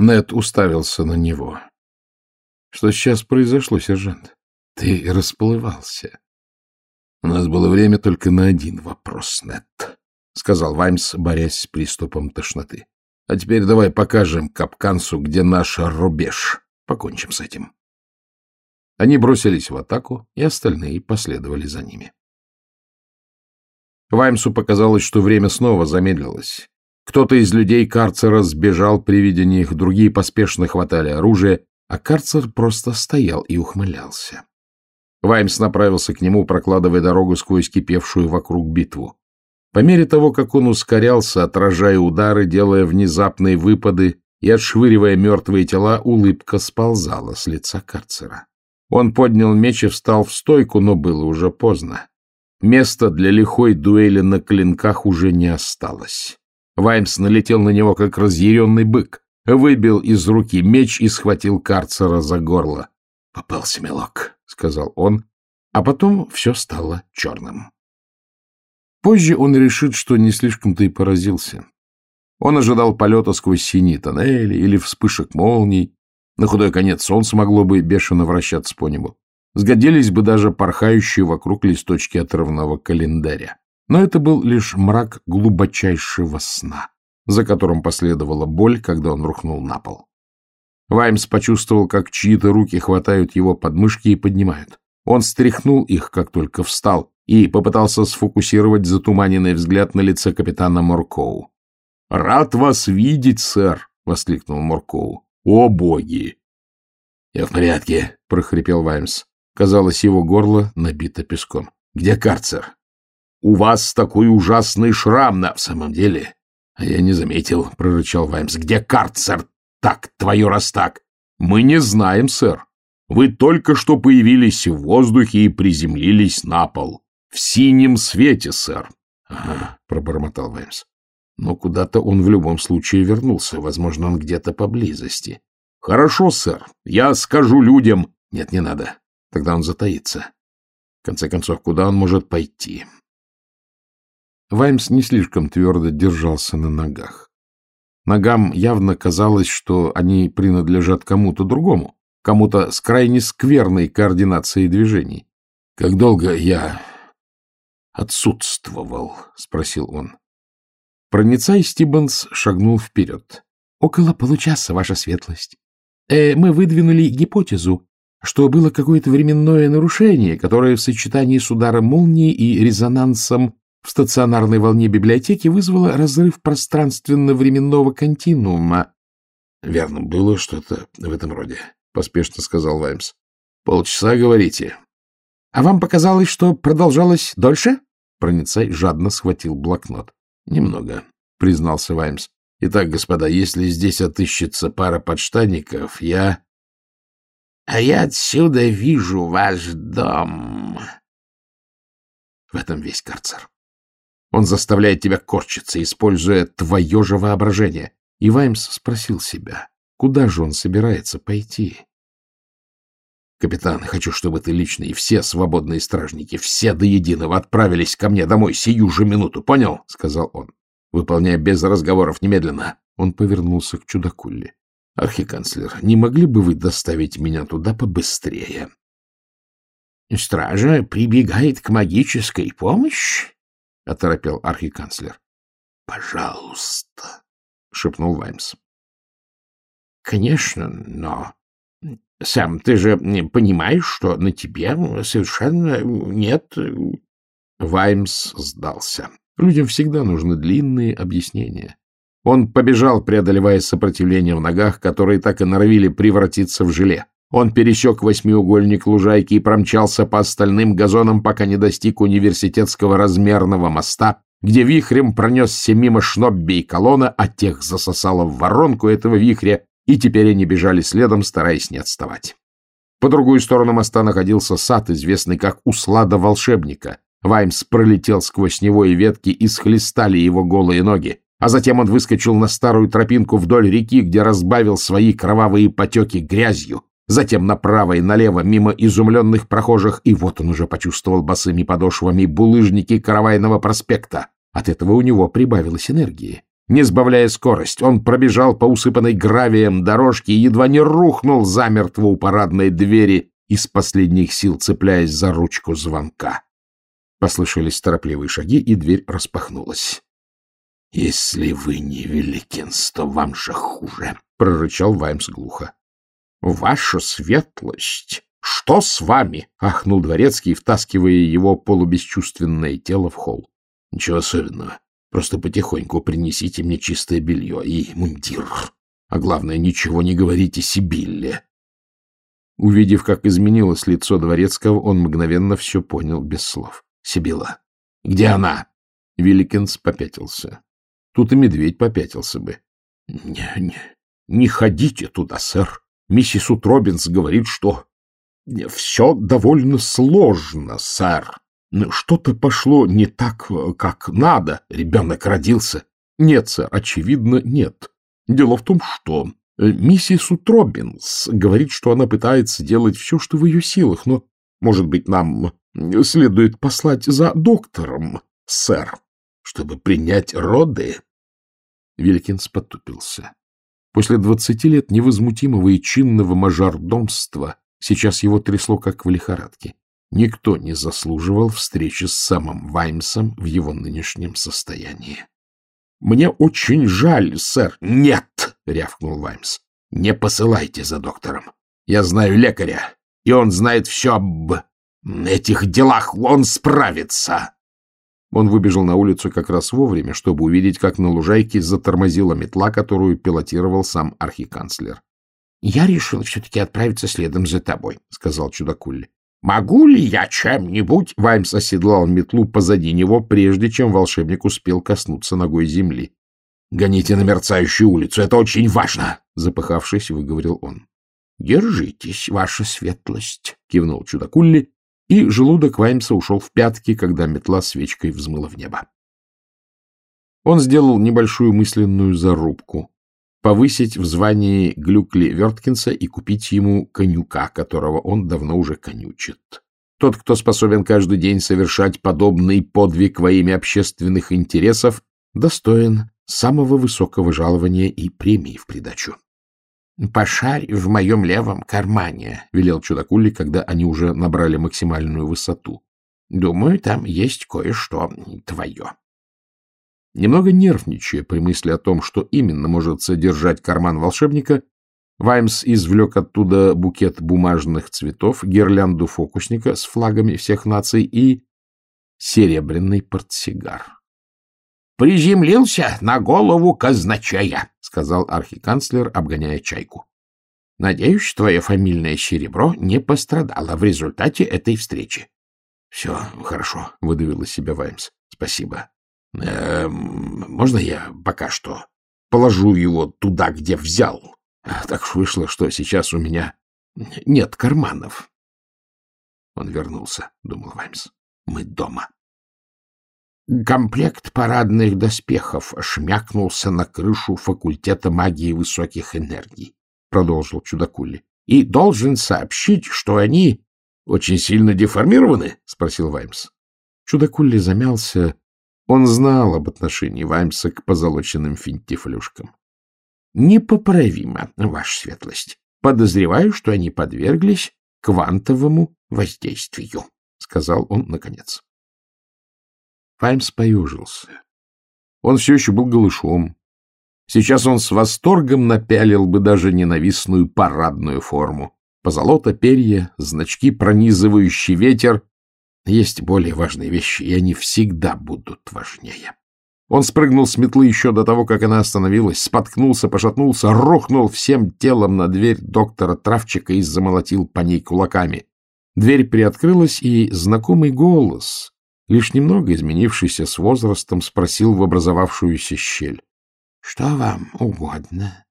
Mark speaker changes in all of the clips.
Speaker 1: Нед уставился на него. — Что сейчас произошло, сержант? Ты расплывался. — У нас было время только на один вопрос, Нед, — сказал Ваймс, борясь с приступом тошноты. — А теперь давай покажем Капкансу, где наш рубеж. Покончим с этим. Они бросились в атаку, и остальные последовали за ними. Ваймсу показалось, что время снова замедлилось. Кто-то из людей карцера сбежал при виде них, другие поспешно хватали оружие, а карцер просто стоял и ухмылялся. Ваймс направился к нему, прокладывая дорогу сквозь кипевшую вокруг битву. По мере того, как он ускорялся, отражая удары, делая внезапные выпады и отшвыривая мертвые тела, улыбка сползала с лица карцера. Он поднял меч и встал в стойку, но было уже поздно. Места для лихой дуэли на клинках уже не осталось. Ваймс налетел на него, как разъяренный бык, выбил из руки меч и схватил карцера за горло. — Попался, мелок, — сказал он, а потом все стало черным. Позже он решит, что не слишком-то и поразился. Он ожидал полета сквозь синие тоннели или вспышек молний. На худой конец солнце могло бы бешено вращаться по небу. Сгодились бы даже порхающие вокруг листочки отрывного календаря. Но это был лишь мрак глубочайшего сна, за которым последовала боль, когда он рухнул на пол. Ваймс почувствовал, как чьи-то руки хватают его подмышки и поднимают. Он стряхнул их, как только встал, и попытался сфокусировать затуманенный взгляд на лице капитана Моркоу. — Рад вас видеть, сэр! — воскликнул Моркоу. — О, боги! — Я в порядке, — прохрипел Ваймс. Казалось, его горло набито песком. — Где карцер? — У вас такой ужасный шрам на... — В самом деле? — А я не заметил, — прорычал Ваймс. — Где карцер? Так, твою раз так. — Мы не знаем, сэр. Вы только что появились в воздухе и приземлились на пол. В синем свете, сэр. — Ага, — пробормотал Ваймс. Но куда-то он в любом случае вернулся. Возможно, он где-то поблизости. — Хорошо, сэр. Я скажу людям... Нет, не надо. Тогда он затаится. В конце концов, куда он может пойти? Ваймс не слишком твердо держался на ногах. Ногам явно казалось, что они принадлежат кому-то другому, кому-то с крайне скверной координацией движений. — Как долго я отсутствовал? — спросил он. Проницай Стиббенс шагнул вперед. — Около получаса, ваша светлость. Э, мы выдвинули гипотезу, что было какое-то временное нарушение, которое в сочетании с ударом молнии и резонансом в стационарной волне библиотеки вызвало разрыв пространственно-временного континуума. — Верно, было что-то в этом роде, — поспешно сказал Ваймс. — Полчаса, говорите. — А вам показалось, что продолжалось дольше? Проницай жадно схватил блокнот. — Немного, — признался Ваймс. — Итак, господа, если здесь отыщется пара подштанников, я... — А я отсюда вижу ваш дом. В этом весь карцер. Он заставляет тебя корчиться, используя твое же воображение. И Ваймс спросил себя, куда же он собирается пойти? «Капитан, хочу, чтобы ты лично и все свободные стражники, все до единого отправились ко мне домой сию же минуту, понял?» — сказал он. «Выполняй без разговоров немедленно». Он повернулся к чудакулле. «Архиканцлер, не могли бы вы доставить меня туда побыстрее?» «Стража прибегает к магической помощи?» — оторопел архиканцлер. — Пожалуйста, — шепнул Ваймс. — Конечно, но... Сам ты же понимаешь, что на тебе совершенно нет... Ваймс сдался. Людям всегда нужны длинные объяснения. Он побежал, преодолевая сопротивление в ногах, которые так и норовили превратиться в желе. Он пересек восьмиугольник лужайки и промчался по остальным газонам, пока не достиг университетского размерного моста, где вихрем пронесся мимо Шнобби и колонна, а тех засосало в воронку этого вихря, и теперь они бежали следом, стараясь не отставать. По другую сторону моста находился сад, известный как Услада волшебника. Ваймс пролетел сквозь него, и ветки исхлестали его голые ноги. А затем он выскочил на старую тропинку вдоль реки, где разбавил свои кровавые потеки грязью, затем направо и налево, мимо изумленных прохожих, и вот он уже почувствовал босыми подошвами булыжники Каравайного проспекта. От этого у него прибавилось энергии. Не сбавляя скорость, он пробежал по усыпанной гравием дорожке и едва не рухнул замертво у парадной двери, из последних сил цепляясь за ручку звонка. Послышались торопливые шаги, и дверь распахнулась. — Если вы не великинс, то вам же хуже, — прорычал Ваймс глухо. — Ваша светлость! Что с вами? — ахнул дворецкий, втаскивая его полубесчувственное тело в холл. — Ничего особенного. Просто потихоньку принесите мне чистое белье и мундир. А главное, ничего не говорите Сибилле. Увидев, как изменилось лицо дворецкого, он мгновенно все понял без слов. — Сибила, где она? Вилликинс попятился. Тут и медведь попятился бы. — Не, не, не ходите туда, сэр. Миссис Утробинс говорит, что все довольно сложно, сэр. Что-то пошло не так, как надо. Ребенок родился. Нет, сэр, очевидно, нет. Дело в том, что э, миссис Утробинс говорит, что она пытается делать все, что в ее силах, но, может быть, нам следует послать за доктором, сэр, чтобы принять роды. Вилькинс потупился. После двадцати лет невозмутимого и чинного мажордомства сейчас его трясло, как в лихорадке. Никто не заслуживал встречи с самым Ваймсом в его нынешнем состоянии. — Мне очень жаль, сэр. — Нет! — рявкнул Ваймс. — Не посылайте за доктором. Я знаю лекаря, и он знает все об этих делах. Он справится. Он выбежал на улицу как раз вовремя, чтобы увидеть, как на лужайке затормозила метла, которую пилотировал сам архиканцлер. — Я решил все-таки отправиться следом за тобой, — сказал чудакулли. «Могу ли я чем-нибудь?» Ваймс оседлал метлу позади него, прежде чем волшебник успел коснуться ногой земли. «Гоните на мерцающую улицу, это очень важно!» Запыхавшись, выговорил он. «Держитесь, ваша светлость!» — кивнул чудакулли, и желудок Ваймса ушел в пятки, когда метла свечкой взмыла в небо. Он сделал небольшую мысленную зарубку повысить в звании Глюкли Верткинса и купить ему конюка, которого он давно уже конючит. Тот, кто способен каждый день совершать подобный подвиг во имя общественных интересов, достоин самого высокого жалования и премии в придачу. — Пошарь в моем левом кармане, — велел чудакули, когда они уже набрали максимальную высоту. — Думаю, там есть кое-что твое. Немного нервничая при мысли о том, что именно может содержать карман волшебника, Ваймс извлек оттуда букет бумажных цветов, гирлянду фокусника с флагами всех наций и серебряный портсигар. — Приземлился на голову казначея, — сказал архиканцлер, обгоняя чайку. — Надеюсь, твое фамильное серебро не пострадало в результате этой встречи. — Все хорошо, — выдавил из себя Ваймс. — Спасибо. Э, можно я пока что положу его туда, где взял? Так уж вышло, что сейчас у меня нет карманов. Он вернулся, — думал Ваймс. Мы дома. Комплект парадных доспехов шмякнулся на крышу факультета магии высоких энергий, — продолжил Чудакули. — И должен сообщить, что они очень сильно деформированы? — спросил Ваймс. Чудакули замялся, он знал об отношении Ваймса к позолоченным финтифлюшкам. — Непоправимо, ваша светлость. Подозреваю, что они подверглись квантовому воздействию, — сказал он наконец. Ваймс поюжился. Он все еще был голышом. Сейчас он с восторгом напялил бы даже ненавистную парадную форму. Позолота, перья, значки, пронизывающий ветер есть более важные вещи, и они всегда будут важнее. Он спрыгнул с метлы еще до того, как она остановилась, споткнулся, пошатнулся, рухнул всем телом на дверь доктора Травчика и замолотил по ней кулаками. Дверь приоткрылась, и знакомый голос, лишь немного изменившийся с возрастом, спросил в образовавшуюся щель. — Что вам угодно?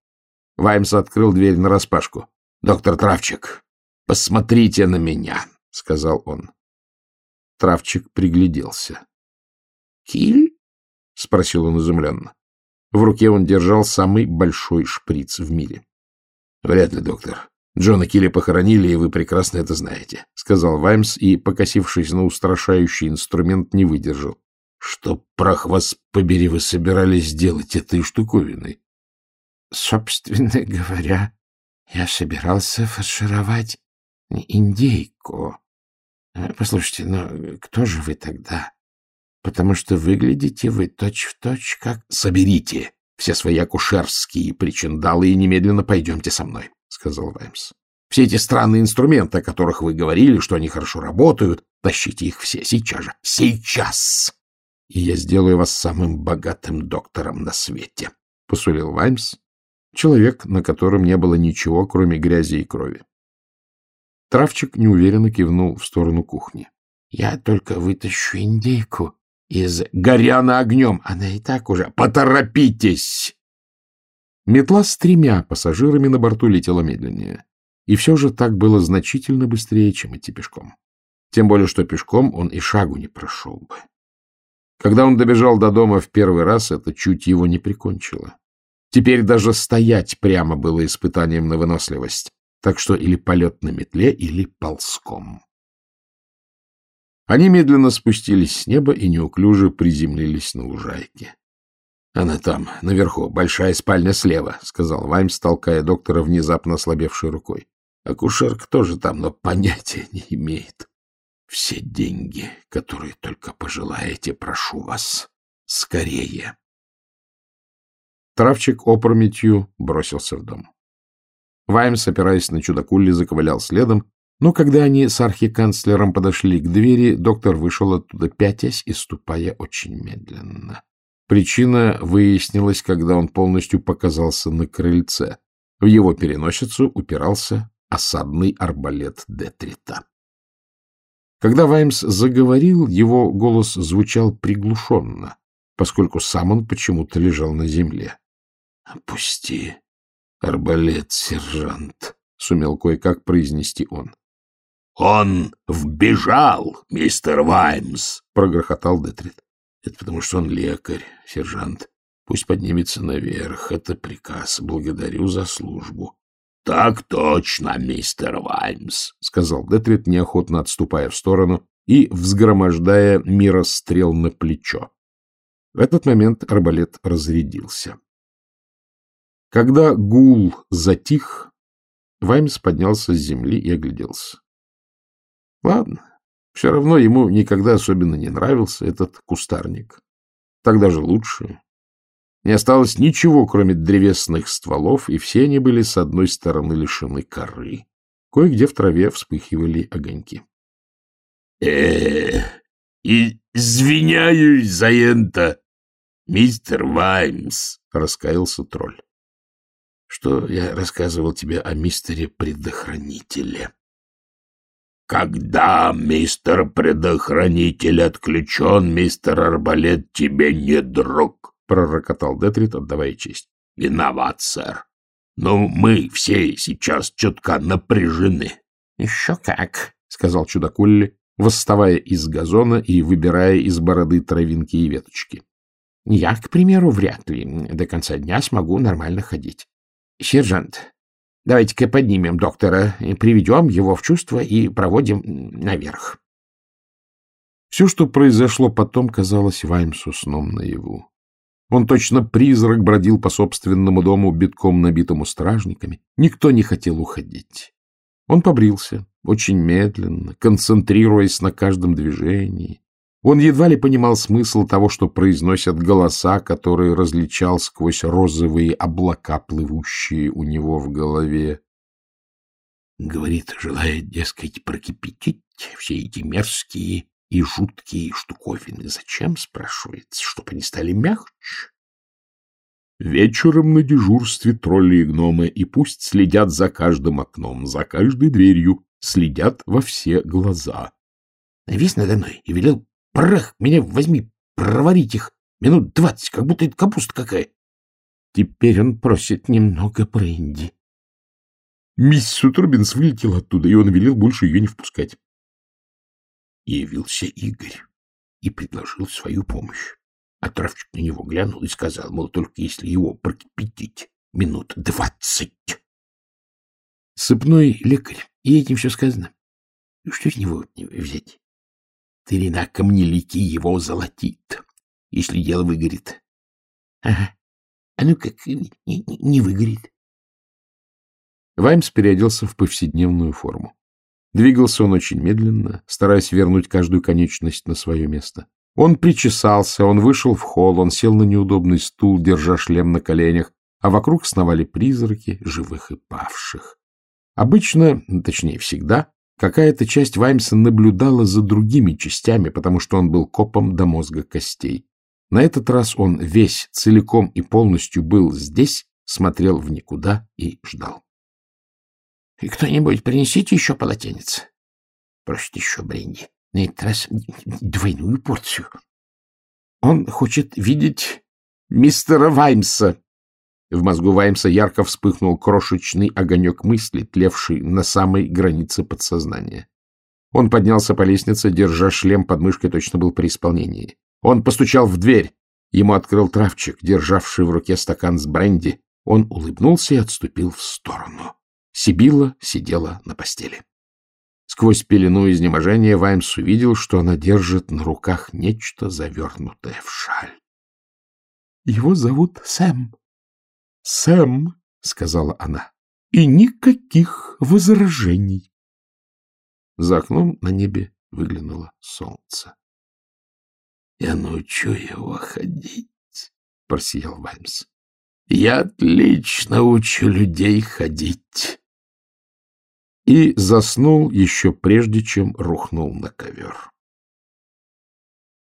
Speaker 1: Ваймс открыл дверь нараспашку. — Доктор Травчик, посмотрите на меня, — сказал он. Травчик пригляделся. — Киль? — спросил он изумленно. В руке он держал самый большой шприц в мире. — Вряд ли, доктор. Джона Килли похоронили, и вы прекрасно это знаете, — сказал Ваймс и, покосившись на устрашающий инструмент, не выдержал. Что, прах вас побери, вы собирались сделать этой штуковиной?
Speaker 2: Собственно говоря, я собирался фаршировать индейку. Э, послушайте, но кто же вы тогда? Потому что выглядите вы точь-в-точь точь как...
Speaker 1: Соберите все свои акушерские причиндалы и немедленно пойдемте со мной, — сказал Ваймс. Все эти странные инструменты, о которых вы говорили, что они хорошо работают, тащите их все сейчас же. Сейчас! И я сделаю вас самым богатым доктором на свете, — посулил Ваймс, человек, на котором не было ничего, кроме грязи и крови. Травчик неуверенно кивнул в сторону кухни.
Speaker 2: — Я только вытащу индейку из...
Speaker 1: — Горя на огнем! Она и так уже... Поторопитесь! Метла с тремя пассажирами на борту летела медленнее. И все же так было значительно быстрее, чем идти пешком. Тем более, что пешком он и шагу не прошел бы. Когда он добежал до дома в первый раз, это чуть его не прикончило. Теперь даже стоять прямо было испытанием на выносливость, так что или полет на метле, или ползком. Они медленно спустились с неба и неуклюже приземлились на лужайке. — Она там, наверху, большая спальня слева, — сказал Ваймс, толкая доктора внезапно ослабевшей рукой. Акушерка тоже там, но понятия не имеет. Все деньги, которые только пожелаете, прошу вас, скорее. Травчик опрометью бросился в дом. Ваймс, опираясь на чудакулли, заковылял следом, но когда они с архиканцлером подошли к двери, доктор вышел оттуда пятясь и ступая очень медленно. Причина выяснилась, когда он полностью показался на крыльце. В его переносицу упирался осадный арбалет Детрита. Когда Ваймс заговорил, его голос звучал приглушенно, поскольку сам он почему-то лежал на земле. — Опусти арбалет, сержант, — сумел кое-как произнести он. — Он вбежал, мистер Ваймс, — прогрохотал Детрит. — Это потому, что он лекарь, сержант. Пусть поднимется наверх. Это приказ. Благодарю за службу. — Так точно, мистер Ваймс, — сказал Детрит, неохотно отступая в сторону и взгромождая мирострел на плечо. В этот момент арбалет разрядился. Когда гул затих, Ваймс поднялся с земли и огляделся. Ладно, все равно ему никогда особенно не нравился этот кустарник. Так даже лучше. Не осталось ничего, кроме древесных стволов, и все они были с одной стороны лишены коры. Кое-где в траве вспыхивали огоньки. э извиняюсь за это, мистер Ваймс, — раскаялся тролль. — Что я рассказывал тебе о мистере-предохранителе? — Когда мистер предохранитель отключен, мистер Арбалет тебе не друг, пророкотал Детрит, отдавая честь. — Виноват, сэр. Но мы все сейчас чутка напряжены. — Еще как, — сказал чудакулли, восставая из газона и выбирая из бороды травинки и веточки. — Я, к примеру, вряд ли до конца дня смогу нормально ходить. — Сержант, давайте-ка поднимем доктора, приведем его в чувство и проводим наверх. Все, что произошло потом, казалось Ваймсу сном наяву. Он точно призрак бродил по собственному дому, битком набитому стражниками. Никто не хотел уходить. Он побрился, очень медленно, концентрируясь на каждом движении. Он едва ли понимал смысл того, что произносят голоса, которые различал сквозь розовые облака, плывущие у него в голове. Говорит, желает, дескать, прокипятить все эти мерзкие и жуткие штуковины. Зачем, спрашивается, чтобы они стали мягче? Вечером на дежурстве тролли и гномы, и пусть следят за каждым окном, за каждой дверью, следят во все глаза. Навис надо мной и велел, прах, меня возьми, проварить их минут двадцать, как будто это капуста какая. Теперь он просит немного бренди. Миссис Утрубинс вылетела оттуда, и он велел больше ее не впускать явился Игорь и предложил свою помощь. А травчик на него глянул и сказал, мол, только если его прокипятить минут двадцать. Сыпной лекарь, и этим все сказано. Что с него взять? Старина камнелики его золотит.
Speaker 2: если дело выгорит. — Ага. А ну как не, не выгорит.
Speaker 1: Ваймс переоделся в повседневную форму. Двигался он очень медленно, стараясь вернуть каждую конечность на свое место. Он причесался, он вышел в холл, он сел на неудобный стул, держа шлем на коленях, а вокруг сновали призраки живых и павших. Обычно, точнее всегда, какая-то часть Ваймса наблюдала за другими частями, потому что он был копом до мозга костей. На этот раз он весь, целиком и полностью был здесь, смотрел в никуда и ждал.
Speaker 2: — Кто-нибудь принесите еще полотенец. Просит еще бренди. На этот раз двойную порцию. Он хочет видеть мистера Ваймса. В мозгу Ваймса ярко вспыхнул крошечный огонек мысли, тлевший на самой границе подсознания. Он поднялся по лестнице, держа шлем под мышкой, точно был при исполнении. Он постучал в дверь. Ему открыл травчик, державший в руке стакан с бренди. Он улыбнулся и отступил в сторону. Сибила сидела на постели. Сквозь пелену изнеможения Ваймс увидел, что она держит на руках нечто, завернутое в шаль. — Его зовут Сэм. — Сэм, — сказала она, — и никаких возражений. За окном на небе выглянуло солнце. — Я научу его ходить, — просиял Ваймс. — Я отлично учу людей ходить и заснул еще прежде, чем рухнул на ковер.